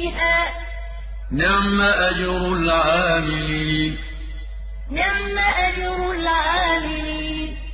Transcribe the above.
فِيهَا ۚ نِعْمَ أَجْرُ الْعَامِلِينَ.